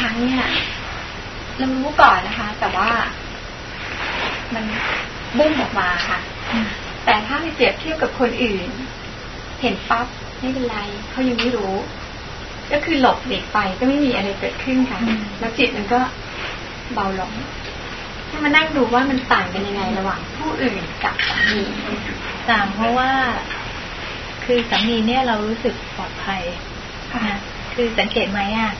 ครั้งเนี่ยเรารู้ก่อนนะคะ แต่ว่ามันบุ้มออกมาค่ะ แต่ถ้าไปเปรียบเทียบกับคนอื่น เห็นปั๊บไม่เป็นไรเขายังไม่รู้ ก็คือหลบเด็กไปก็ไม่มีอะไรเกิดขึ้นค่ะ แล้วจิตมันก็เบาลงถ้ามานั่งดูว่ามันต่างกันยังไงระหว่างผู้อื่นกับสามีต่างเพราะว่า คือสามีเนี่ยเรารู้สึกปลอดภัยนะคือสังเกตไหมอะ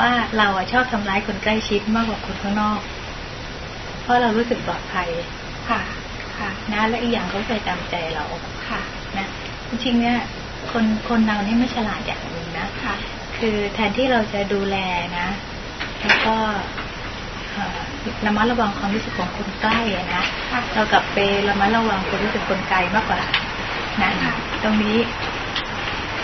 ว่าเราอะชอบทำร้ายคนใกล้ชิดมากกว่าคนข้างนอก เพราะเรารู้สึกปลอดภัย ค่ะ ค่ะนะและอีกอย่างเขาใจจำใจเราค่ะ นะจริงๆเนี่ยคนคนเราเนี่ยไม่ฉลาดอย่างหนึ่งนะค่ะ คือแทนที่เราจะดูแลนะ แล้วก็ระมัดระวังความรู้สึกของคนใกล้นะเรากลับไประมัดระวังความรู้สึกคนไกลมากกว่านะตรงนี้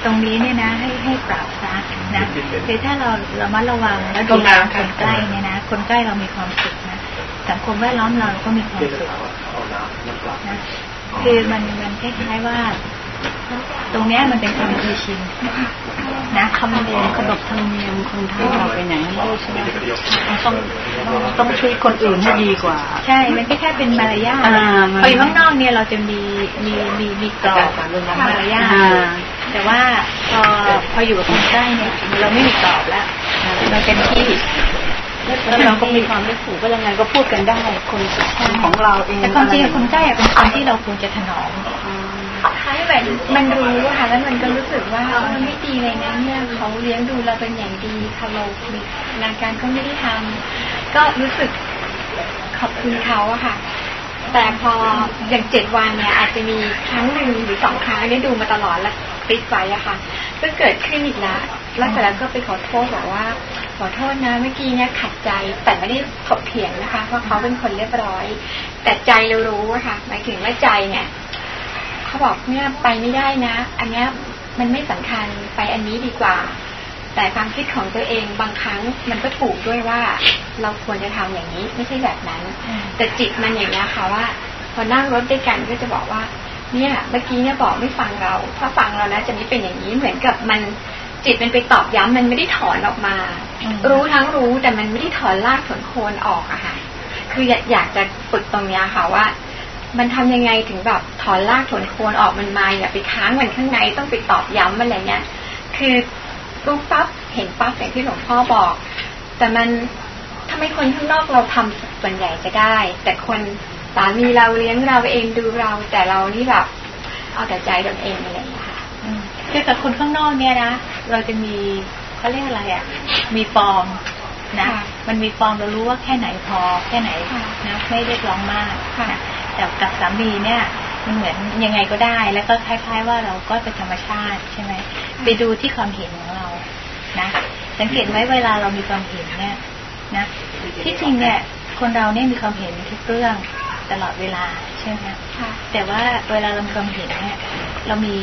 ตรงนี้เนี่ยนะให้ให้ปรับซะนะคือถ้าเราเรามัดระวังแล้วดูแลคนใกล้เนี่ยนะคนใกล้เรามีความสุขนะสังคมแวดล้อมเราก็มีความสุขนะคือมันมันคล้ายๆว่า ตรงเนี้ยมันเป็นความเคยชินนะคำเรียนขนบธรรมเนียมคนไทยเราเป็นอย่างนั้นใช่ไหมต้องต้องช่วยคนอื่นให้ดีกว่า ใช่ มันแค่เป็นมารยาทพออยู่ข้างนอกเนี่ยเราจะมีมีมีมีกรอบมารยาท แต่ว่าพอพออยู่กับคนใกล้เนี่ยเราไม่มีกรอบแล้วเราเต็มที่แล้วเราก็มีความรู้สึกว่ายังไงก็พูดกันได้ คนของเราเองแต่ความจริงคนใกล้เป็นคนที่เราควรจะถนอมให้แบบมันรู้ค่ะแล้วมันก็รู้สึกว่ามันไม่ดีเลยนะเนี่ยเขาเลี้ยงดูเราเป็นอย่างดีคาร์ลงานการก็ไม่ได้ทำก็รู้สึกขอบคุณเขาอะค่ะ แต่พออย่างเจ็ดวันเนี่ยอาจจะมีครั้งหนึ่งหรือสองครั้งได้ดูมาตลอดแล้ว ปิดไว้อะค่ะก็เกิดขึ้นอีกแล้วแล้วเสร็จแล้วก็ไปขอโทษบอกว่า ขอโทษนะเมื่อกี้เนี่ยขัดใจแต่ไม่ได้ถกเถียงนะคะ เพราะเขาเป็นคนเรียบร้อย แต่ใจเรารู้อะค่ะหมายถึงว่าใจเนี่ยเขาบอกเนี่ยไปไม่ได้นะ อันเนี้ยมันไม่สำคัญไปอันนี้ดีกว่า แต่ความคิดของตัวเองบางครั้งมันก็ถูกด้วยว่า เราควรจะทำอย่างนี้ไม่ใช่แบบนั้น แต่จิตมันอย่างนี้ค่ะว่าพอนั่งรถด้วยกันก็จะบอกว่า เนี่ย เมื่อกี้เนี่ยบอกไม่ฟังเรา ถ้าฟังเรานะจะไม่เป็นอย่างนี้เหมือนกับมันจิตมันไปตอบย้ำมันไม่ได้ถอนออกมา รู้ทั้งรู้แต่มันไม่ได้ถอนรากถอนโคนออกอะค่ะ คืออยากจะฝึกตรงนี้ค่ะว่า มันทำยังไงถึงแบบถอนรากถอนโคนออกมันมาอย่าไปค้างมันข้างในต้องไปตอบย้ำอะไรเงี้ย คือรู้ปั๊บเห็นปั๊บอย่างที่หลวงพ่อบอก แต่มันทำไมคนข้างนอกเราทำส่วนใหญ่จะได้ แต่คน สามีเราเลี้ยงเราเองดูเรา แต่เรานี่แบบ เอาแต่ใจตนเองอะไรอย่างเงี้ยค่ะคือแต่คนข้างนอกเนี่ยนะเราจะมีเขาเรียกอะไรอะ มีฟอร์มนะมันมีฟอร์มเรารู้ว่าแค่ไหนพอแค่ไหนนะไม่เรียกร้องมากนะแต่กับสามีเนี่ยมันเหมือนยังไงก็ได้ แล้วก็คล้าย ๆ ว่าเราก็เป็นธรรมชาติใช่ไหมไปดูที่ความเห็นของเรานะสังเกตไหมเวลาเรามีความเห็นเนี่ยนะที่จริงเนี่ย คนเราเนี่ยมีความเห็นทุกเรื่อง ตลอดเวลาใช่ไหมคะแต่ว่าเวลาเรามีความเห็นเนี่ยเรามี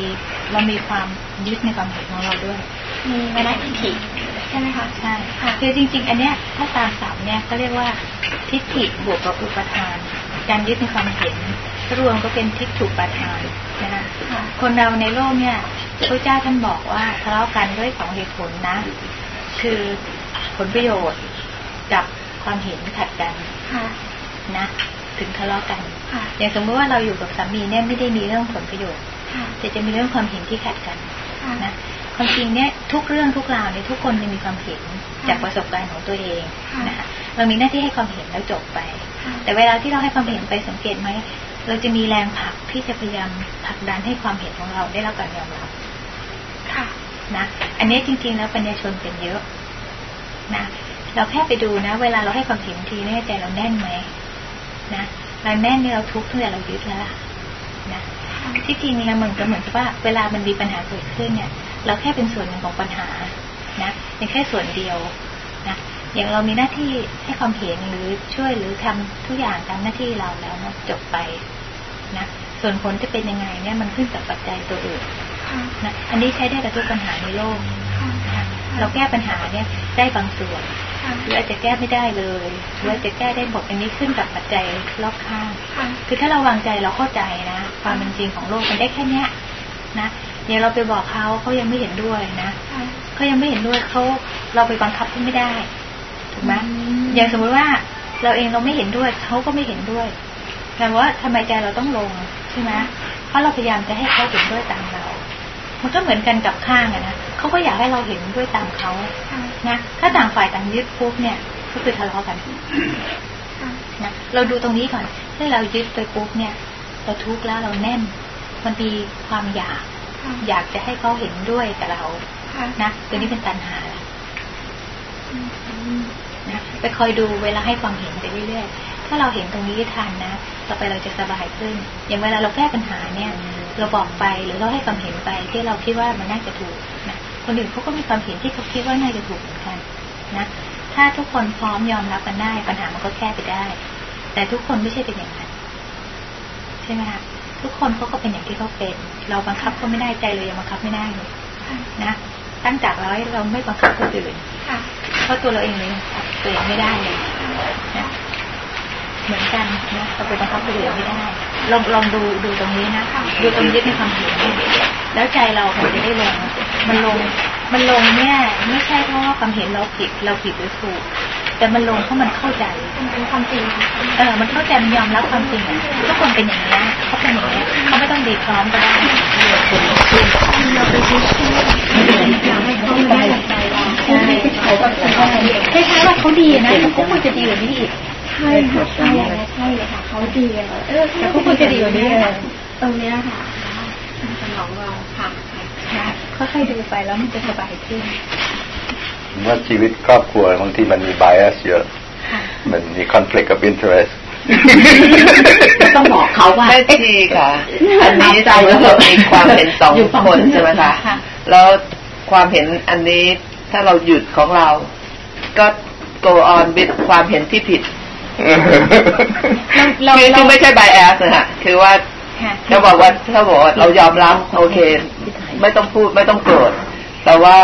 เรามีความยึดในความเห็นของเราด้วย มีมนทิฏฐิใช่ไหมคะใช่คือจริง ๆ อันเนี้ยถ้าตามศัพท์เนี่ยก็เรียกว่าทิฏฐิบวกกับอุปทาน การยึดในความเห็นรวมก็เป็นทิฏฐุปาทานนะคะคนเราในโลกเนี่ยพระเจ้าท่านบอกว่าทะเลาะกันด้วยสองเหตุผลนะ คือผลประโยชน์กับความเห็นขัดกันนะ ถึงทะเลาะกันอย่างสมมติว่าเราอยู่กับสามีเนี่ยไม่ได้มีเรื่องผลประโยชน์แต่จะมีเรื่องความเห็นที่ขัดกันนะความจริงเนี่ยทุกเรื่องทุกราวเนี่ยทุกคนจะมีความเห็นจากประสบการณ์ของตัวเองนะคะเรามีหน้าที่ให้ความเห็นแล้วจบไป แต่เวลาที่เราให้ความเห็นไปสังเกตไหมเราจะมีแรงผลักที่จะพยายามผลักดันให้ความเห็นของเราได้รับการยอมรับค่ะนะอันนี้จริง ๆ แล้วปัญญาชนเป็นเยอะนะเราแค่ไปดูนะ เวลาเราให้ความเห็นทีแน่ใจเราแน่นไหม นะเราแน่นเนี่ยเราทุกข์ตั้งแต่เรายึดแล้วล่ะนะที่จริงเราเหมือนกับเหมือนกับว่า เวลามันมีปัญหาเกิดขึ้นเนี่ย เราแค่เป็นส่วนหนึ่งของปัญหานะเป็นแค่ส่วนเดียวนะอย่างเรามีหน้าที่ให้ความเห็นหรือช่วยหรือทำทุกอย่างตามหน้าที่เราแล้วนะจบไปนะส่วนผลจะเป็นยังไงเนี่ยมันขึ้นกับปัจจัยตัวอื่นนะอันนี้ใช้ได้กับทุกปัญหาในโลกนะเราแก้ปัญหาเนี่ยได้บางส่วน หรืออาจจะแก้ไม่ได้เลยหรืออาจจะแก้ได้หมดอันนี้ขึ้นกับปัจจัยรอบข้างคือถ้าเราวางใจเราเข้าใจนะความเป็นจริงของโลกมันได้แค่เนี้ยนะเนี่ยเราไปบอกเขาเขายังไม่เห็นด้วยนะเขายังไม่เห็นด้วยเขาเราไปบังคับเขาไม่ได้ถูกไหมอย่างสมมุติว่าเราเองเราไม่เห็นด้วยเขาก็ไม่เห็นด้วยแต่ว่าทำไมใจเราต้องลงใช่ไหมเพราะเราพยายามจะให้เขาเห็นด้วยตามเรา มันก็เหมือนกันกับข้างอะนะ เขาก็อยากให้เราเห็นด้วยตามเขานะถ้าต่างฝ่ายต่างยึดปุ๊บเนี่ย ก็คือทะเลาะกันนะเราดูตรงนี้ก่อนถ้าเรายึดไปปุ๊บเนี่ย เราทุกข์แล้วเราแน่นมันมีความอยาก อยากจะให้เขาเห็นด้วยกับเรานะตัวนี้เป็นตัณหาละนะไปคอยดูเวลาให้ความเห็นไปเรื่อยๆ ถ้าเราเห็นตรงนี้ทันนะ ต่อไปเราจะสบายขึ้น อย่างเวลาเราแก้ปัญหาเนี่ย เราบอกไปหรือเราให้ความเห็นไปที่เราคิดว่ามันน่าจะถูกนะ คนอื่นเขาก็มีความเห็นที่เขาคิดว่าน่าจะถูกเหมือนกันนะถ้าทุกคนพร้อมยอมรับกันได้ปัญหามันก็แก้ไปได้ แต่ทุกคนไม่ใช่เป็นอย่างนั้นใช่ไหมคะทุกคนเขาก็เป็นอย่างที่เขาเป็น เราบังคับเขาไม่ได้ใจเรายังบังคับไม่ได้เลยนะตั้งจากเราเราไม่บังคับคนอื่นเพราะตัวเราเองเลยตัวเองไม่ได้เลยนะ เหมือนกันนะเราไปบังคับคนอื่นไม่ได้ลองลองดูดูตรงนี้นะดูตรงยึดในความเห็นแล้วใจเรามันจะได้ลงมันลงมันลงเนี่ยไม่ใช่เพราะว่าความเห็นเราผิดเราผิดหรือถูกแต่มันลงเพราะมันเข้าใจมันเป็นความจริงเออมันเข้าใจมันยอมรับความจริงทุกคนเป็นอย่างนี้เขาเป็นอย่างนี้เขาไม่ต้องดีพร้อมก็ได้เราไปคิดอยากให้เขาไม่ได้ใจเราใช่เขาก็ใช่คล้ายๆว่าเขาดีนะเขาควรจะดีกว่านี้อีก ใช่ค่ะใช่ใช่เลยค่ะเขาดีเลยเออแต่เขาควรจะดีกว่านี้ตรงนี้ค่ะสมองเราค่ะค่อยๆดูไปแล้วมันจะสบายขึ้นว่าชีวิตครอบครัวบางทีมันมี bias เยอะมันมี conflict of interest ต้องบอกเขาว่าไม่ทีค่ะอันนี้ใจแล้วมีความเห็นสองคนใช่ไหมคะแล้วความเห็นอันนี้ถ้าเราหยุดของเรา ก็ go on with ความเห็นที่ผิด คือคือไม่ใช่ bias นะคือว่าเขาบอกว่าเขาบอกว่าเรายอมรับโอเค ไม่ต้องพูดไม่ต้องโกรธแต่ว่า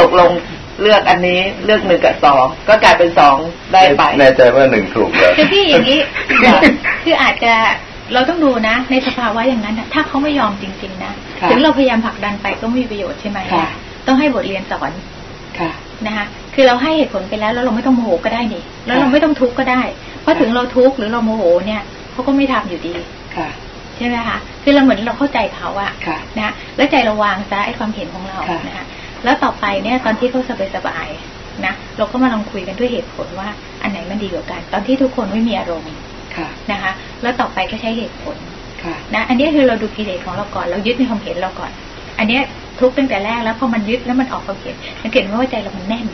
ตกลงเลือกอันนี้เลือกหนึ่งกับสองก็กลายเป็นสองได้ไปแน่ใจว่าหนึ่งถูกแล้วคือพี่อย่างนี้คืออาจจะเราต้องดูนะ ในสภาวะอย่างนั้นถ้าเขาไม่ยอมจริง ๆ นะถึงเราพยายามผลักดันไปก็ไม่มีประโยชน์ใช่ไหมต้องให้บทเรียนสอนนะคะ คือเราให้เหตุผลไปแล้วแล้วเราไม่ต้องโมโหก็ได้นี่แล้วเราไม่ต้องทุกข์ก็ได้ เพราะถึงเราทุกข์หรือเราโมโหเนี่ยเขาก็ไม่ทำอยู่ดีใช่ไหมคะคือเราเหมือนเราเข้าใจเขาอะนะแล้วใจเราวางซะไอ้ความเห็นของเรานะคะแล้วต่อไปเนี่ยตอนที่เขาสบายสบายนะเราก็มาลองคุยกันด้วยเหตุผลว่า อันไหนมันดีกว่ากัน ตอนที่ทุกคนไม่มีอารมณ์นะคะ แล้วต่อไปก็ใช้เหตุผลนะอันนี้คือเราดูกิเลสของเราก่อนเรายึดในความเห็นเราก่อน อันนี้ทุกตั้งแต่แรกแล้วพอมันยึดแล้วมันออกความเห็นสังเกตว่าใจเรามันแน่น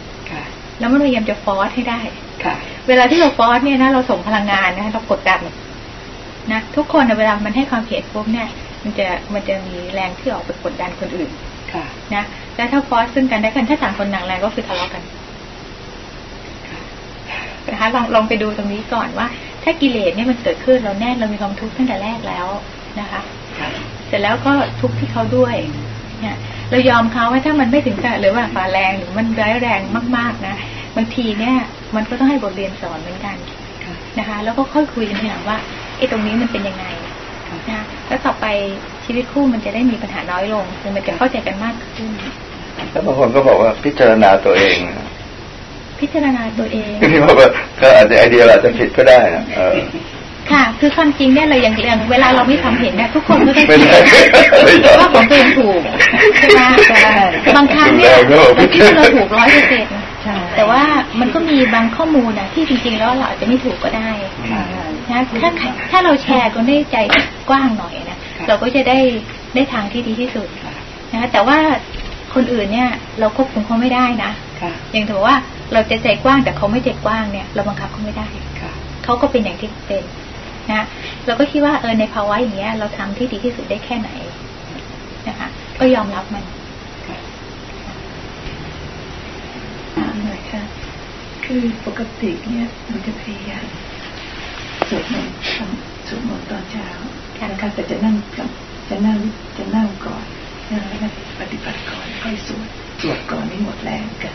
แล้วมันพยายามจะฟอสให้ได้เวลาที่เราฟอสเนี่ยนะเราส่งพลังงานนะเรากดดันนะทุกคนเวลามันให้ความเห็นปุ๊บเนี่ย มันจะมันจะมีแรงที่ออกไปกดดันคนอื่นนะแล้วถ้าฟอสซึ่งกันได้กันถ้าต่างคนหนังแรงก็คือทะเลาะกันนะคะลองลองไปดูตรงนี้ก่อนว่า ถ้ากิเลสเนี่ยมันเกิดขึ้นเราแน่นเรามีความทุกข์ตั้งแต่แรกแล้วนะคะ เสร็จแล้วก็ทุกข์ที่เขาด้วยเนี่ยเรายอมเขาว่าถ้ามันไม่ถึงกับหรือว่าฝ่าแรงหรือมันร้ายแรงมาก ๆ นะ บางทีเนี่ย มันก็ต้องให้บทเรียนสอนเหมือนกันนะคะ แล้วก็ค่อยคุยกันทีหลังว่าไอ้ตรงนี้มันเป็นยังไงนะแล้วต่อไปชีวิตคู่มันจะได้มีปัญหาน้อยลงคือมันจะเข้าใจกันมากขึ้นแล้วบางคนก็บอกว่าพิจารณาตัวเอง พิจารณาตัวเองที่บอกว่าก็อาจจะไอเดียอาจจะผิดก็ได้นะค่ะ คือความจริงเนี่ยเราอย่างอย่างเวลาเราไม่ทำเห็นเนี่ยทุกคนก็ต้องคิดว่าของตัวเองถูกใช่ไหมบางครั้งเนี่ยเราคิดว่าเราถูกร้อยเปอร์เซ็นต์ แต่ว่ามันก็มีบางข้อมูลนะที่จริงๆแล้วเราอาจจะไม่ถูกก็ได้นะถ้าถ้าเราแชร์ก็ได้ใจกว้างหน่อยนะเราก็จะได้ได้ทางที่ดีที่สุดนะแต่ว่าคนอื่นเนี่ย เราควบคุมเขาไม่ได้นะอย่างถือว่าเราจะใจกว้างแต่เขาไม่ใจกว้างเนี่ย เราบังคับเขาไม่ได้เขาก็เป็นอย่างที่เป็นนะเราก็คิดว่าเออในภาวะอย่างเงี้ย เราทำที่ดีที่สุดได้แค่ไหนนะคะก็ยอมรับมันหน่อย ค่ะคือปกติเนี่ยมันจะพยายามสวดมนต์สวดมนต์ตอนเช้านะคะแต่จะนั่งกับจะนั่งจะนั่งก่อนแล้วก็ปฏิบัติก่อนค่อยสวดสวดก่อนนี่หมดแรงกัน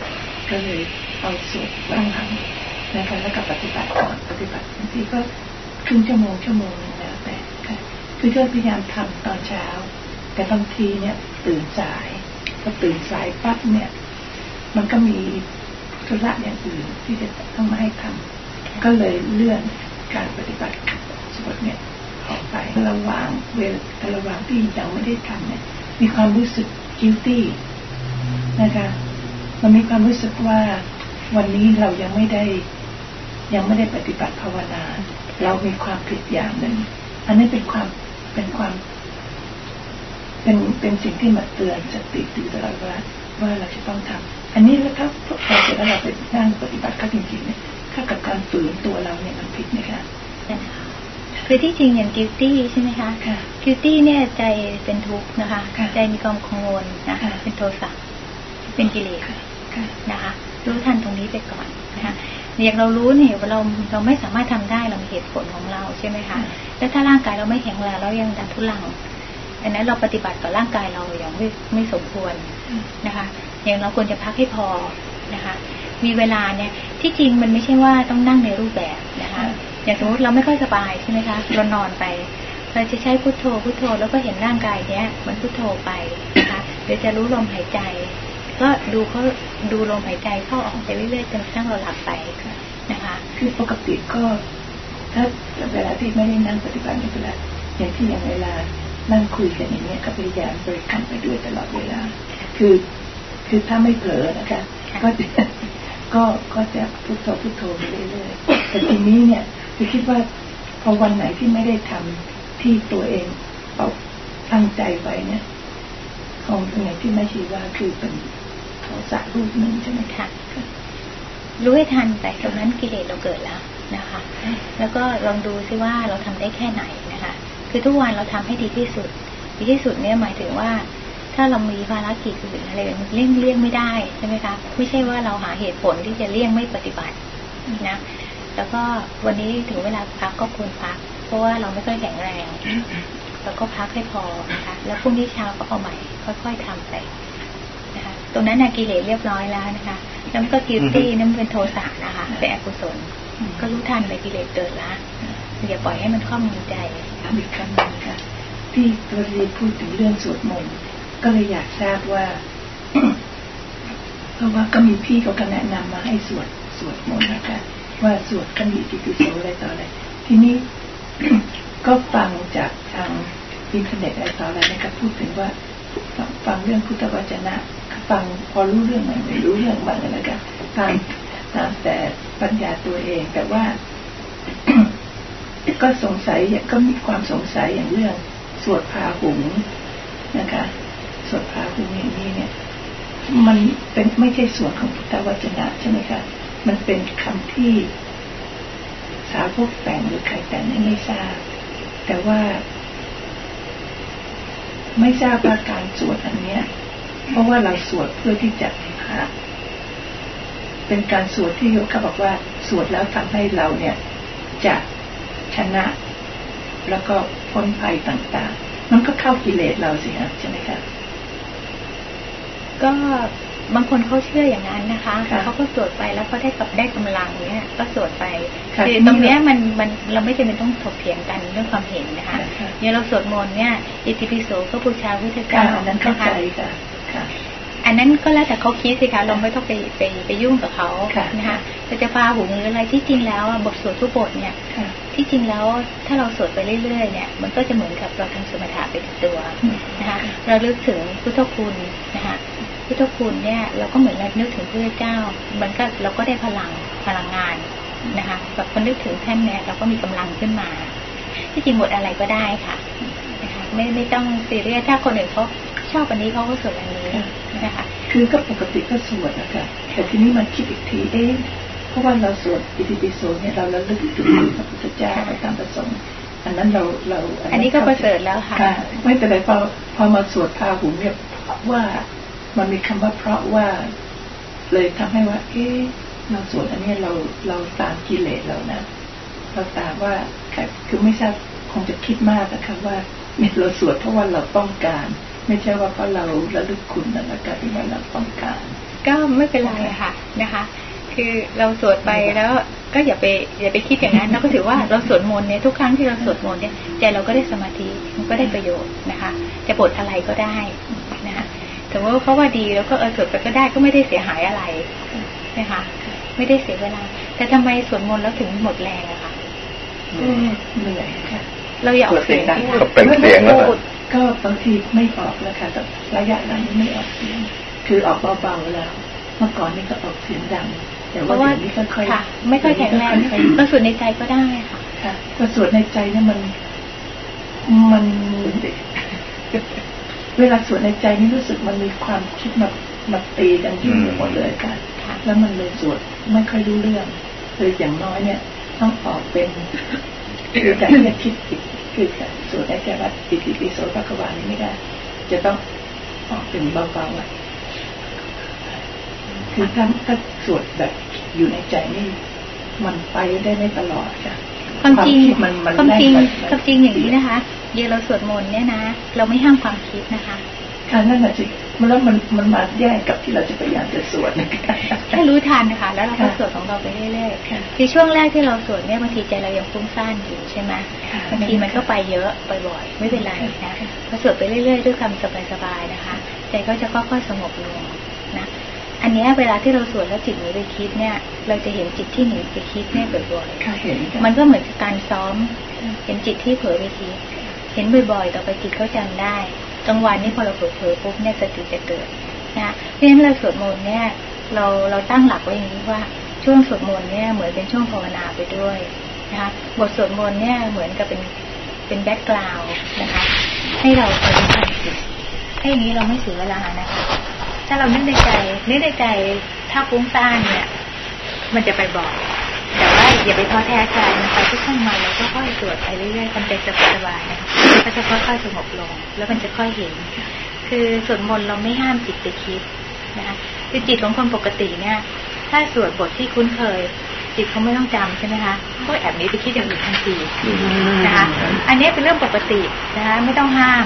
ก็เลยเอาสวดบ้างหลังนะคะแล้วก็ปฏิบัติก่อนปฏิบัติบางทีก็ครึ่งชั่วโมงชั่วโมงนึงแล้วแต่ค่ะคือก็พยายามทำตอนเช้า แต่บางทีเนี่ยตื่นสายพอตื่นสายปั๊บเนี่ย มันก็มี ธุระอย่างอื่นที่จะต้องมาให้ทำก็เลยเลื่อนการปฏิบัติสวดเนี่ยออกไประหว่างเวลาระหว่างที่ยังไม่ได้ทำเนี่ย มีความรู้สึก guilty นะคะมันมีความรู้สึกว่าวันนี้เรายังไม่ได้ยังไม่ได้ปฏิบัติภาวนา เรามีความผิดอย่างหนึ่ง อันนี้เป็นความเป็นความ เป็นเป็นสิ่งที่มาเตือนสติตื่ตลอดว่าว่าเราจะต้องทำ อันนี้แล้วถ้าพอเสร็จแล้วเราไปนั่งปฏิบัติก็จริงๆเนี่ยถ้ากับการฝืนตัวเราเนี่ยมันผิดไหมคะคือที่จริงอย่าง guilty ใช่ไหมคะ guilty เนี่ยใจเป็นทุกข์นะคะ ใจมีความกังวลนะคะเป็นโทสะเป็นกิเลสนะคะ รู้ทันตรงนี้ไปก่อนนะคะอย่างเรารู้เนี่ยว่าเราเราไม่สามารถทำได้เรามีเหตุผลของเราใช่ไหมคะแล้วถ้าร่างกายเราไม่แข็งแรงเรายังดันทุลังอันนั้นเราปฏิบัติกับร่างกายเราอย่างไม่ไม่สมควรนะคะ อย่างเราควรจะพักให้พอนะคะ มีเวลาเนี่ยที่จริงมันไม่ใช่ว่าต้องนั่งในรูปแบบนะคะ อย่างสมมติเราไม่ค่อยสบายใช่ไหมคะเรานอนไปเราจะใช้พุทโธพุทโธแล้วก็เห็นร่างกายเนี้ยมันพุทโธไปนะคะเดี๋ยวจะรู้ลมหายใจ ก็ดูเขาดูลมหายใจเข้าออกไปเรื่อยๆจนกระทั่งเราหลับไปนะคะ คือปกติก็ถ้าเวลาที่ไม่ได้นั่งปฏิบัตินี่ก็แล้วอย่างที่อย่างเวลานั่งคุยกันอย่างเนี้ยก็พยายามบริกรรมไปด้วยตลอดเวลา คือ คือถ้าไม่เผลอนะคะ ก็จะก็ก็จะพุทโธพุทโธไปเรื่อยๆแต่ทีนี้เนี่ยจะคิดว่าพอวันไหนที่ไม่ได้ทำที่ตัวเองเอาตั้งใจไว้เนี่ยคงเป็นอย่างที่ไม่ชีว่าคือเป็นโทสะรูปหนึ่งใช่ไหมคะรู้ให้ทันแต่ตรงนั้นกิเลสเราเกิดแล้วนะคะ แล้วก็ลองดูซิว่าเราทำได้แค่ไหนนะคะ คือทุกวันเราทำให้ดีที่สุด ดีที่สุดเนี่ยหมายถึงว่า ถ้าเรามีภารกิจอื่นอะไรเลี่ยงเลี่ยงไม่ได้ใช่ไหมคะไม่ใช่ว่าเราหาเหตุผลที่จะเลี่ยงไม่ปฏิบัตินะแล้วก็วันนี้ถึงเวลาพักก็ควรพัก เพราะว่าเราไม่ค่อยแข็งแรงแล้วก็พักให้พอนะคะ แล้วพรุ่งนี้เช้าก็เอาใหม่ ค่อยๆทำไปนะคะ ตรงนั้นนากิเลสเรียบร้อยแล้วนะคะน้ำก็ guilty น้ำเป็นโทสะนะคะเป็นอกุศล ก็รู้ทันไปกิเลสเกิดละอย่าปล่อยให้มันครอบงำใจทำอีกครั้งนึงค่ะที่ตัวเรียนพูดถึงเรื่องสวดมนต์ ก็เลยอยากทราบว่า เพราะว่าก็มีพี่เขาก็แนะนำมาให้สวดสวดมนต์นะคะว่าสวดกันมีจิตโสอะไรต่ออะไร ทีนี้ก็ฟังจากทางอินเทอร์เน็ตอะไรต่ออะไรนะครับพูดถึงว่าฟังเรื่องพุทธวจนะฟังพอรู้เรื่องไหนไม่รู้เรื่องบ้างนะครับตามตามแต่ปัญญาตัวเอง แต่ว่า ก็สงสัยก็มีความสงสัยอย่างเรื่องสวดพาหุงนะคะ สวดพาหุงอย่างนี้เนี่ย มันเป็นไม่ใช่ส่วนของพุทธวจนะใช่ไหมคะมันเป็นคำที่สาวกแต่งหรือใครแต่งไม่ทราบ แต่ว่า ไม่ทราบว่าการสวดอันเนี้ย เพราะว่าเราสวดเพื่อที่จะหาเป็นการสวดที่เขาบอกว่าสวดแล้วทำให้เราเนี่ย จะชนะ แล้วก็พ้นภัยต่างๆ มันก็เข้ากิเลสเราสิฮะใช่ไหมครับ ก็บางคนเขาเชื่ออย่างนั้นนะคะเขาก็สวดไปแล้วเขาได้กับได้กำลังเนี้ยก็สวดไปคือตรงเนี้ยมันมันเราไม่จำเป็นต้องถกเถียงกันเรื่องความเห็นนะคะเนี่ยเราสวดมนต์เนี่ยอิติปิโสก็บูชาพุทธเจ้านั้นเข้าใจค่ะอันนั้นก็แล้วแต่เขาคิดสิคะเราไม่ต้องไปไปไปยุ่งกับเขานะคะแต่จะพาหูหรืออะไรที่จริงแล้วบทสวดทุกบทเนี่ยที่จริงแล้วถ้าเราสวดไปเรื่อยๆเนี่ย มันก็จะเหมือนกับเราทำสมถะไปในตัวนะคะเราลึกถึงพุทธคุณนะคะ พุทธคุณเนี่ยเราก็เหมือนเรานึกถึงพระเจ้ามันก็เราก็ได้พลังพลังงานนะคะแบบคนนึกถึงท่านเนี่ยเราก็มีกำลังขึ้นมา ที่จริงหมดอะไรก็ได้ค่ะนะคะไม่ไม่ต้องซีเรียสถ้าคนอื่นเขาชอบอันนี้เขาก็สวดอันนี้นะคะคือก็ปกติก็สวดนะคะแต่ทีนี้มันคิดอีกทีเอ๊ะเพราะว่าเราสวดอิติปิโสเนี่ยเราเราลึกถึงพระพุทธเจ้าตามประสงค์อันนั้นเราเรา อันนี้ก็ประเสริฐแล้วค่ะ ไม่แต่ไรพอพอมาสวดพาหุเนี่ยว่า มันมีคำว่าเพราะว่า เลยทำให้ว่า เอ๊ะเราสวดอันนี้เราเราตามกิเลสเรานะเราตามว่าคือไม่ทราบคงจะคิดมากนะคะว่าเนี่ยเราสวดเพราะว่าเราต้องการ ไม่ใช่ว่าเพราะเราระลึกคุณนะแล้วก็ที่ว่าเราต้องการ ก็ไม่เป็นไรค่ะนะคะ คือเราสวดไปแล้วก็อย่าไปอย่าไปคิดอย่างนั้นเราก็ถือว่าเราสวดมนต์เนี่ยทุกครั้งที่เราสวดมนต์เนี่ยใจเราก็ได้สมาธิมันก็ได้ประโยชน์นะคะจะบทอะไรก็ได้ แต่ว่าเขาว่าดีแล้วก็เออสวดไปก็ได้ก็ไม่ได้เสียหายอะไรนะคะไม่ได้เสียเวลา แต่ทำไมสวดมนต์แล้วถึงหมดแรงอะคะเหนื่อยค่ะ เราอยากเสียงก็เป็นเสียงแล้วก็บางทีไม่ออกแล้วค่ะแต่ระยะหลังไม่ออกเสียงคือออกเบาๆแล้วเมื่อก่อนนี่ก็ออกเสียงดังแต่ว่าเดี๋ยวนี้ก็ค่อยไม่ค่อยแข็งแรงก็สวดในใจก็ได้ค่ะค่ะก็สวดในใจเนี่ยมัน มัน เวลาสวดในใจนี่รู้สึกมันมีความคิดมามาตีกันที่หมดเลยค่ะแล้วมันเลยสวดไม่ค่อยรู้เรื่องคืออย่างน้อยเนี่ย ต้องออกเป็นคือแต่ที่คิดผิดคือสวดในใจว่าปิติปิโสภควานี้ไม่ได้ จะต้องออกเป็นเบาๆอะคือถ้าถ้าสวดแบบอยู่ในใจนี่ มันไปได้ไม่ตลอดค่ะความจริงมันความจริงความจริงอย่างนี้นะคะ เดี๋ยวเราสวดมนต์เนี่ยนะ เราไม่ห้ามความคิดนะคะค่ะนั่นแหละสิมันแล้วมันมันมาแย่กับที่เราจะพยายามจะสวดแค่รู้ทันนะคะ แล้วเราก็สวดของเราไปเรื่อยๆคือช่วงแรกที่เราสวดเนี่ยบางทีใจเรายังฟุ้งซ่านอยู่ใช่ไหมบางทีมันก็ไปเยอะบ่อยๆไม่เป็นไรนะพอสวดไปเรื่อยๆ ด้วยความสบายๆนะคะ ใจก็จะค่อยๆสงบลงนะอันนี้เวลาที่เราสวดแล้วจิตหนีไปคิดเนี่ย เราจะเห็นจิตที่หนีไปคิดเนี่ยบ่อยๆมันก็เหมือนการซ้อมเห็นจิตที่เผลอไปคิด เห็นบ่อยๆ ต่อไปจิตเขาจำได้กลางวันนี่พอเราเผลอๆปุ๊บเนี่ยสติจะเกิดนะเพราะฉะนั้นเราสวดมนต์เนี่ยเราเราตั้งหลักไว้อย่างนี้ว่าช่วงสวดมนต์เนี่ยเหมือนเป็นช่วงภาวนาไปด้วยนะคะบทสวดมนต์เนี่ยเหมือนกับเป็นเป็นแบ็กกราวน์นะคะให้เราคอยรู้ทันจิตให่งนี้เราไม่เสียเวลานะคะ ถ้าเรานึกในใจนึกในใจถ้าฟุ้งซ่านเนี่ย มันจะไปบอก อย่าไปท้อแท้ใจนะคะทุกขั้นมาเราก็ค่อยตรวจไปเรื่อยๆทำใจะสบายๆนะคะก็จะค่อยๆสงบลง แล้วมันจะค่อยเห็น คือส่วนมนเราไม่ห้ามจิตไปคิดนะคะคือจิตของคนปกติเนี่ย ถ้าสวดบทที่คุ้นเคย จิตเขาไม่ต้องจำใช่ไหมคะก็แอบนี้ไปคิดอย่างอื่นทันทีนะคะ อันนี้เป็นเรื่องปกตินะคะไม่ต้องห้าม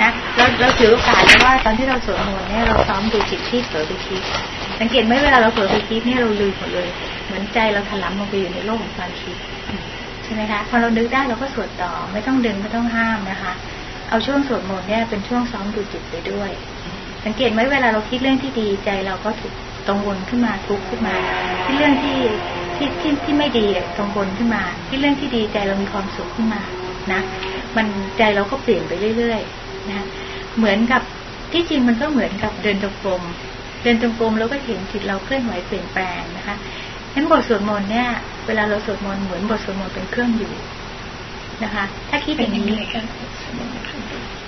นะเราเราถือโอกาสว่าตอนที่เราสวดมนต์เนี่ยเราซ้อมดูจิตที่เผลอไปคิดสังเกตไหมเวลาเราเผลอไปคิดเนี่ยเราลืมหมดเลย เหมือนใจเราถลำลงไปอยู่ในโลกของความคิดใช่ไหมคะพอเราดึกได้เราก็สวดต่อ ไม่ต้องดึงไม่ต้องห้ามนะคะ เอาช่วงสวดมนต์เนี่ยเป็นช่วงซ้อมดูจิตไปด้วย สังเกตไหมเวลาเราคิดเรื่องที่ดีใจเราก็ถูกตรงวนขึ้นมาทุกขึ้นมาที่เรื่องที่ที่ที่ที่ไม่ดีตรงวนขึ้นมา ที่เรื่องที่ดีใจเรามีความสุขขึ้นมานะมันใจเราก็เปลี่ยนไปเรื่อยๆนะเหมือนกับที่จริงมันก็เหมือนกับเดินจงกรมเดินจงกรมเราก็เห็นจิตเราเคลื่อนไหวเปลี่ยนแปลงนะคะ นั้นบทสวดมนต์เนี่ยเวลาเราสวดมนต์เหมือนบทสวดมนต์เป็นเครื่องอยู่นะคะ ถ้าคิดอย่างนี้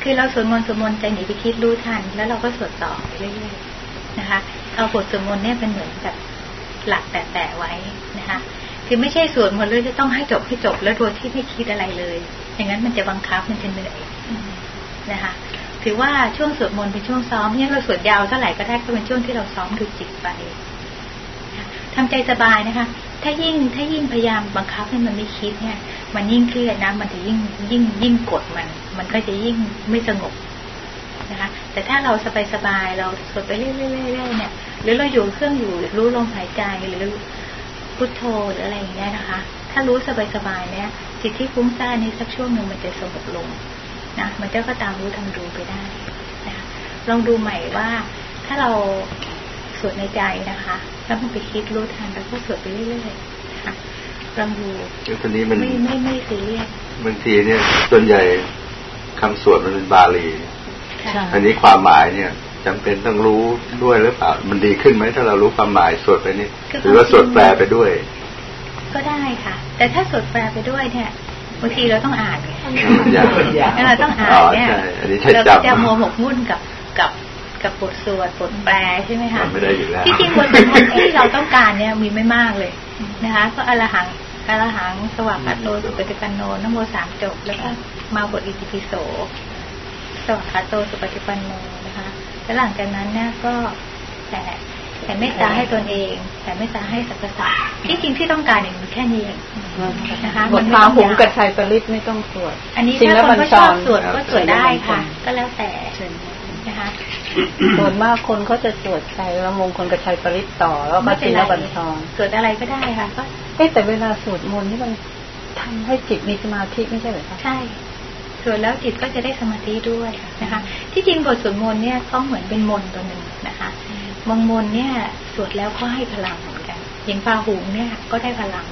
คือเราสวดมนต์สวดมนต์ใจหนีไปคิดรู้ทัน แล้วเราก็สวดต่อเรื่อยๆนะคะเอาบทสวดมนต์เนี่ยเป็นเหมือนกับหลักแต่แต่ไว้นะคะคือไม่ใช่สวดมนต์เลยจะต้องให้จบให้จบแล้วโดยที่ไม่คิดอะไรเลย อย่างนั้นมันจะบังคับมันจะเหนื่อยนะคะถือว่าช่วงสวดมนต์เป็นช่วงซ้อมเนี่ยเราสวดยาวเท่าไหร่ก็ได้ก็เป็นช่วงที่เราซ้อมดูจิตไป ทำใจสบายนะคะ ถ้ายิ่งถ้ายิ่งพยายามบังคับให้มันไม่คิดเนี่ย มันยิ่งเครียดนะมันจะยิ่งยิ่งยิ่งกดมัน มันก็จะยิ่งไม่สงบนะคะ แต่ถ้าเราสบายสบายเราสวดไปเรื่อยๆเนี่ย หรือเราอยู่เครื่องอยู่รู้ลมหายใจหรือพุทโธหรืออะไรอย่างเงี้ยนะคะ ถ้ารู้สบายสบายเนี่ยจิตที่ฟุ้งซ่านนี้สักช่วงหนึ่งมันจะสงบลงนะมันจะก็ตามรู้ทำดูไปได้นะลองดูใหม่ว่าถ้าเรา สวดในใจนะคะ แล้วมันไปคิดรู้ทันแล้วก็สวดไปเรื่อยๆค่ะลองดูทีนี้มันไม่ไม่ไม่ซีเรียสบางทีเนี่ย ส่วนใหญ่คำสวดมันเป็นบาลีอันนี้ความหมายเนี่ยจำเป็นต้องรู้ด้วยหรือเปล่ามันดีขึ้นไหมถ้าเรารู้ความหมายสวดไปนี่หรือว่าสวดแปลไปด้วย ก็ได้ค่ะ แต่ถ้าสวดแปลไปด้วยเนี่ยบางทีเราต้องอ่านเราต้องอ่านเนี่ยเราจะมัวหมกมุ่นกับกับ กับบทสวดบทแปลใช่ไหมคะไม่ได้อยู่แล้วที่จริงบทสวดที่เราต้องการเนี่ยมีไม่มากเลยนะคะก็อรหังอรหังสวัสดิ์โตสุปฏิปันโนนโมสามจบ แล้วก็มาบทอิติปิโสสวัสดิ์โตสุปฏิปันโนนะคะแล้วหลังจากนั้นเนี่ยก็แต่แต่เมตตาให้ตนเอง แต่เมตตาให้สรรพสัตว์ที่จริงที่ต้องการอย่างนี้แค่นี้นะคะบทพาหุงกับชายปริศไม่ต้องสวด อันนี้ถ้าคนก็ชอบสวดก็สวดได้ค่ะ ก็แล้วแต่นะคะ ส่วนมากคนเขาจะสวดใจละมงคลกับชัยปริตต่อแล้วก็จินบัญชรสวดอะไรก็ได้ค่ะก็เอ๊แต่เวลาสวดมนต์นี่มันทำให้จิตมีสมาธิไม่ใช่หรือคะใช่สวดแล้วจิตก็จะได้สมาธิด้วยนะคะ ที่จริงบทสวดมนต์เนี่ยก็เหมือนเป็นมนต์ตัวหนึ่งนะคะบางมนต์เนี่ยสวดแล้วก็ให้พลังเหมือนกันหินพาหุงเนี่ยก็ได้พลัง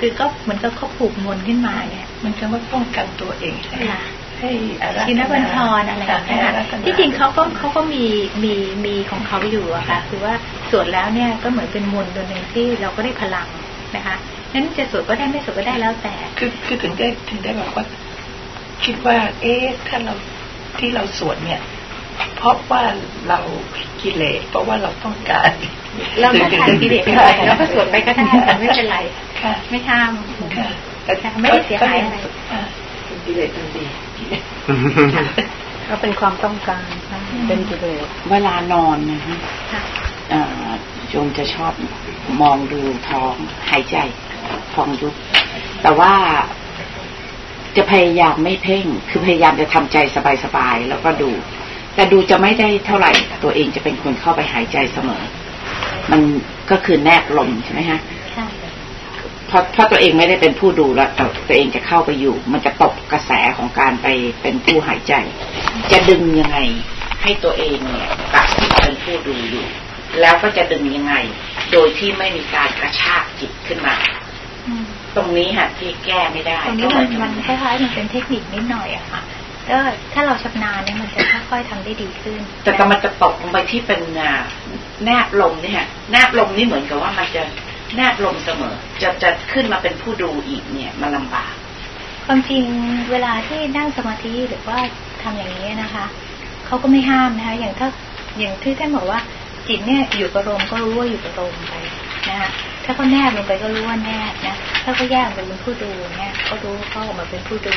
คือก็เหมือนกับเขาผูกมนขึ้นมาเนี่ย มันจะว่าป้องกันตัวเองให้ ให้อาชินบัญชรอะไรอย่างเงี้ยที่จริงเขาก็เขาก็มีมีมีของเขาอยู่อะค่ะคือว่าสวดแล้วเนี่ยก็เหมือนเป็นมนตัวหนึ่งที่เราก็ได้พลังนะคะนั้นจะสวดก็ได้ไม่สวดก็ได้แล้วแต่ คือคือถึงได้ถึงได้บอกว่า คิดว่า เอ๊ะถ้าเราที่เราสวดเนี่ย เพราะว่าเรากิเลสเพราะว่าเราต้องการเราต้องการกิเลสไปแล้วก็สวดไปก็ได้ไม่เป็นไรไม่ห้ามแต่ไม่ได้เสียหายอะไรกิเลสมันดี ก็เป็นความต้องการเป็นกิเลสเวลานอนนะฮะโยมจะชอบมองดูท้องหายใจท้องยุบแต่ว่าจะพยายามไม่เพ่ง คือพยายามจะทำใจสบายๆแล้วก็ดู แต่ดูจะไม่ได้เท่าไหร่ ตัวเองจะเป็นคนเข้าไปหายใจเสมอ มันก็คือแนบลมใช่ไหมฮะเพ ราะเพราะตัวเองไม่ได้เป็นผู้ดูแล้วแต่ตัวเองจะเข้าไปอยู่ มันจะตกกระแสของการไปเป็นผู้หายใจ จะดึงยังไง ให้ตัวเองเนี่ยกลับที่เป็นผู้ดูอยู่ แล้วก็จะดึงยังไง โดยที่ไม่มีการกระชากจิตขึ้นมาตรงนี้ค่ะที่แก้ไม่ได้ ตรงนี้มันมันคล้ายๆมันเป็นเทคนิคนิดหน่อยอะค่ะก็ถ้าเราชำนาญเนี่ยมันจะค่อยๆทำได้ดีขึ้น แต่ก็มันจะตกลงไปที่เป็นแนบลมเนี่ยแนบลมนี่เหมือนกับว่ามันจะ แนบลมเสมอ จะจะขึ้นมาเป็นผู้ดูอีกเนี่ยมันลาบากความจริงเวลาที่นั่งสมาธิหรือว่าทำอย่างนี้นะคะเขาก็ไม่ห้ามนะคะ อย่างถ้าอย่างที่ท่านบอกว่าจิตเนี่ยอยู่กับลมก็รู้ว่าอยู่กับลมไปนะคะถ้าเขาแนบลงไปก็รู้ว่าแนบนะถ้าเขาแยกไปเป็นผู้ดูเนี่ยก็รู้เขาออกมาเป็นผู้ดู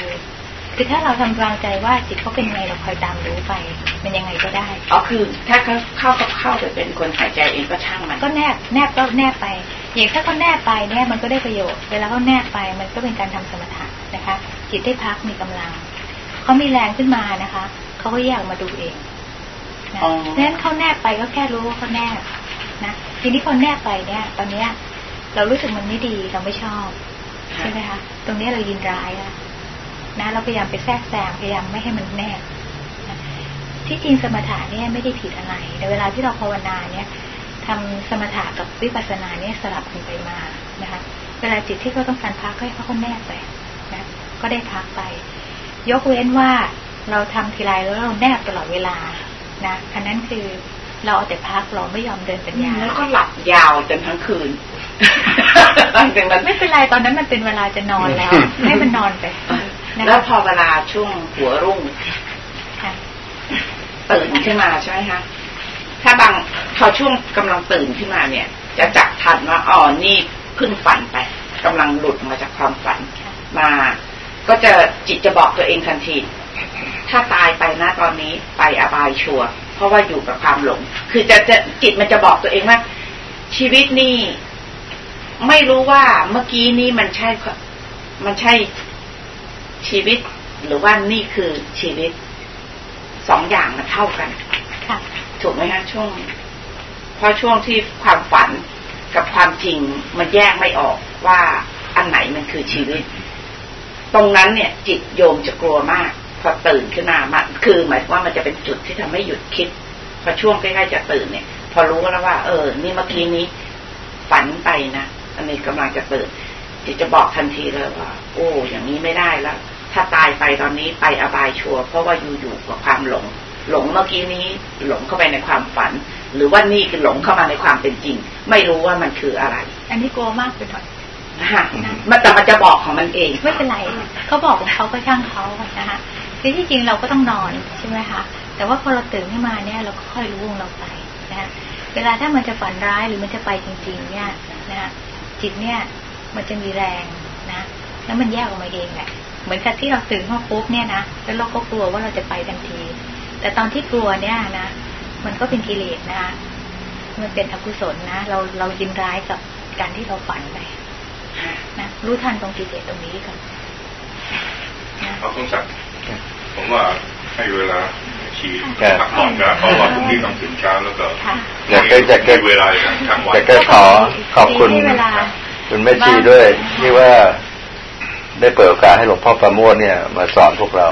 คือถ้าเราทำวางใจว่าจิตเขาเป็นไงเราคอยตามรู้ไป มันยังไงก็ได้อ๋อคือ ถ้าเขาเข้าก็เข้าไปเป็นคนหายใจเองก็ช่างมันก็แนบแนบก็แนบไปอย่างถ้าเขาแนบไปเนี่ยมันก็ได้ประโยชน์เวลาเขาแนบไปมันก็เป็นการทำสมถะนะคะ จิตได้พักมีกำลังเขามีแรงขึ้นมานะคะเขาก็แยกมาดูเองนะดังนั้นเขาแนบไปก็แค่รู้ว่าเขาแนบนะทีนี้พอแนบไปเนี่ย ตอนเนี้ย เรารู้สึกมันไม่ดีเราไม่ชอบใช่ไหมคะตรงนี้เรายินร้ายอะ นะเราพยายามไปแทรกแซงพยายามไม่ให้มันแนบที่จริงสมถะเนี่ยไม่ได้ผิดอะไร แต่เวลาที่เราภาวนาเนี่ยทำสมถะกับวิปัสสนาเนี่ยสลับกันไปมานะคะ เวลาจิตที่เขาต้องการพักให้เขาก็แนบไปนะก็ได้พักไป ยกเว้นว่าเราทำทีไรแล้วเราแนบตลอดเวลานะอันนั้นคือเราเอาแต่พักเราไม่ยอมเดินปัญญาแล้วก็หลับยาวจนทั้งคืนไม่เป็นไรตอนนั้นมันเป็นเวลาจะนอนแล้ว ให้มันนอนไป แล้วพอเวลาช่วงหัวรุ่งตื่นขึ้นมาใช่ไหมคะถ้าบางพอช่วงกำลังตื่นขึ้นมาเนี่ย จะจับทันว่าอ๋อนี่เพิ่งฝันไปกำลังหลุดมาจากความฝันมา ก็จะจิตจะบอกตัวเองทันที ถ้าตายไปนะตอนนี้ไปอบายชัวเพราะว่าอยู่กับความหลง คือจะจะจิตมันจะบอกตัวเองว่า ชีวิตนี่ไม่รู้ว่าเมื่อกี้นี้มันใช่ มันใช่ ชีวิตหรือว่านี่คือชีวิตสองอย่างมันเท่ากันถูกไหมคะช่วงเพราะช่วงที่ความฝันกับความจริงมันแยกไม่ออกว่าอันไหนมันคือชีวิต ตรงนั้นเนี่ย จิตโยมจะกลัวมาก พอตื่นขึ้นมามันคือหมายว่ามันจะเป็นจุดที่ทำให้หยุดคิด พอช่วงใกล้ๆจะตื่นเนี่ย พอรู้แล้วว่า เออ นี่เมื่อกี้นี้ฝันไปนะอันนี้กำลังจะตื่น จิตจะบอกทันทีเลยว่า โอ้อย่างนี้ไม่ได้แล้วถ้าตายไปตอนนี้ไปอบายชัวเพราะว่าอยู่อยู่กับความหลง หลงเมื่อกี้นี้หลงเข้าไปในความฝัน หรือว่านี่คือหลงเข้ามาในความเป็นจริง ไม่รู้ว่ามันคืออะไร อันนี้กลัวมากไปหน่อยนะฮะมันแต่มันจะบอกของมันเองไม่เป็นไรเขาบอกของเขาก็ช่างเขานะคะคือที่จริงเราก็ต้องนอนใช่ไหมคะแต่ว่าพอเราตื่นขึ้นมาเนี่ยเราก็ค่อยรู้วงเราไปนะเวลาถ้ามันจะฝันร้ายหรือมันจะไปจริง ๆ เนี่ยนะจิตเนี่ย มันจะมีแรงนะแล้วมันแยกออกมาเองแหละเหมือนกับที่เราตื่นมาปุ๊บเนี่ยนะแล้วเราก็กลัวว่าเราจะไปทันที แต่ตอนที่กลัวเนี่ยนะมันก็เป็นกิเลสนะมันเป็นอกุศลนะ เราเรายินร้ายกับการที่เราฝันไปนะรู้ทันตรงกิเลสตรงนี้ก่อนเอาคงสักผมว่าให้เวลาชีพักผ่อนนะเพราะว่าพรุ่งนี้ต้องตื่นเช้าแล้วก็อยากจะจะเวลาทั้งวันจะขอขอบคุณ คุณแม่ชีด้วยที่ว่าได้เปิดโอกาสให้หลวงพ่อประโมทเนี่ย มาสอนพวกเรา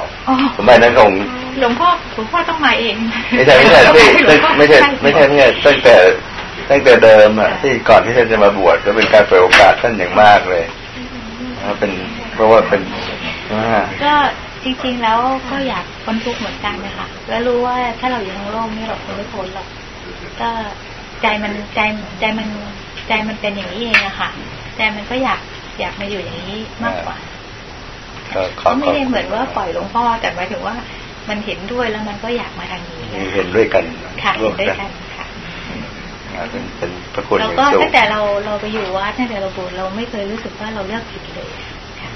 ทำไมนั้นคงหลวงพ่อหลวงพ่อต้องมาเอง ไม่ใช่ไม่ใช่ไม่ไม่ใช่ไม่ใช่ไม่ใช่ตั้งแต่ตั้งแต่เดิมอะที่ก่อนที่ท่านจะมาบวชก็เป็นการเปิดโอกาสท่านอย่างมากเลยเป็นเพราะว่าเป็นก็จริงๆแล้วก็อยากพ้นทุกข์เหมือนกันนะคะแล้วรู้ว่าถ้าเราอยู่ทั้งโลกนี้เราคงไม่พ้นหรอกก็ใจมันใจใจมันใจมันเป็นอย่างนี้เองอะค่ะ ใจมันก็อยากอยากมาอยู่อย่างนี้มากกว่าก็ไม่ได้เหมือนว่าปล่อยหลวงพ่อแต่หมายถึงว่ามันเห็นด้วยแล้วมันก็อยากมาทางนี้เห็นด้วยกันค่ะเห็นด้วยกันค่ะเป็นเป็นพระคุณแล้วก็ตั้งแต่เราเราไปอยู่วัดตั้งแต่เราบวชเราไม่เคยรู้สึกว่าเราเลือกผิดเลยค่ะ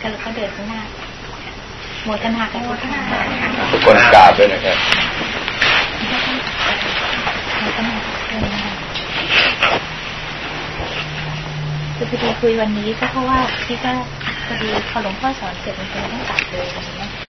ก็เราก็เดินข้างหน้าหมดนากันทุกคนทุกคนกราบด้วยนะครับ คือพอดีคุยวันนี้ก็เพราะว่าพี่ก็พอดีพอหลวงพ่อสอนเสร็จมันจะต้องกลับเลยนนี้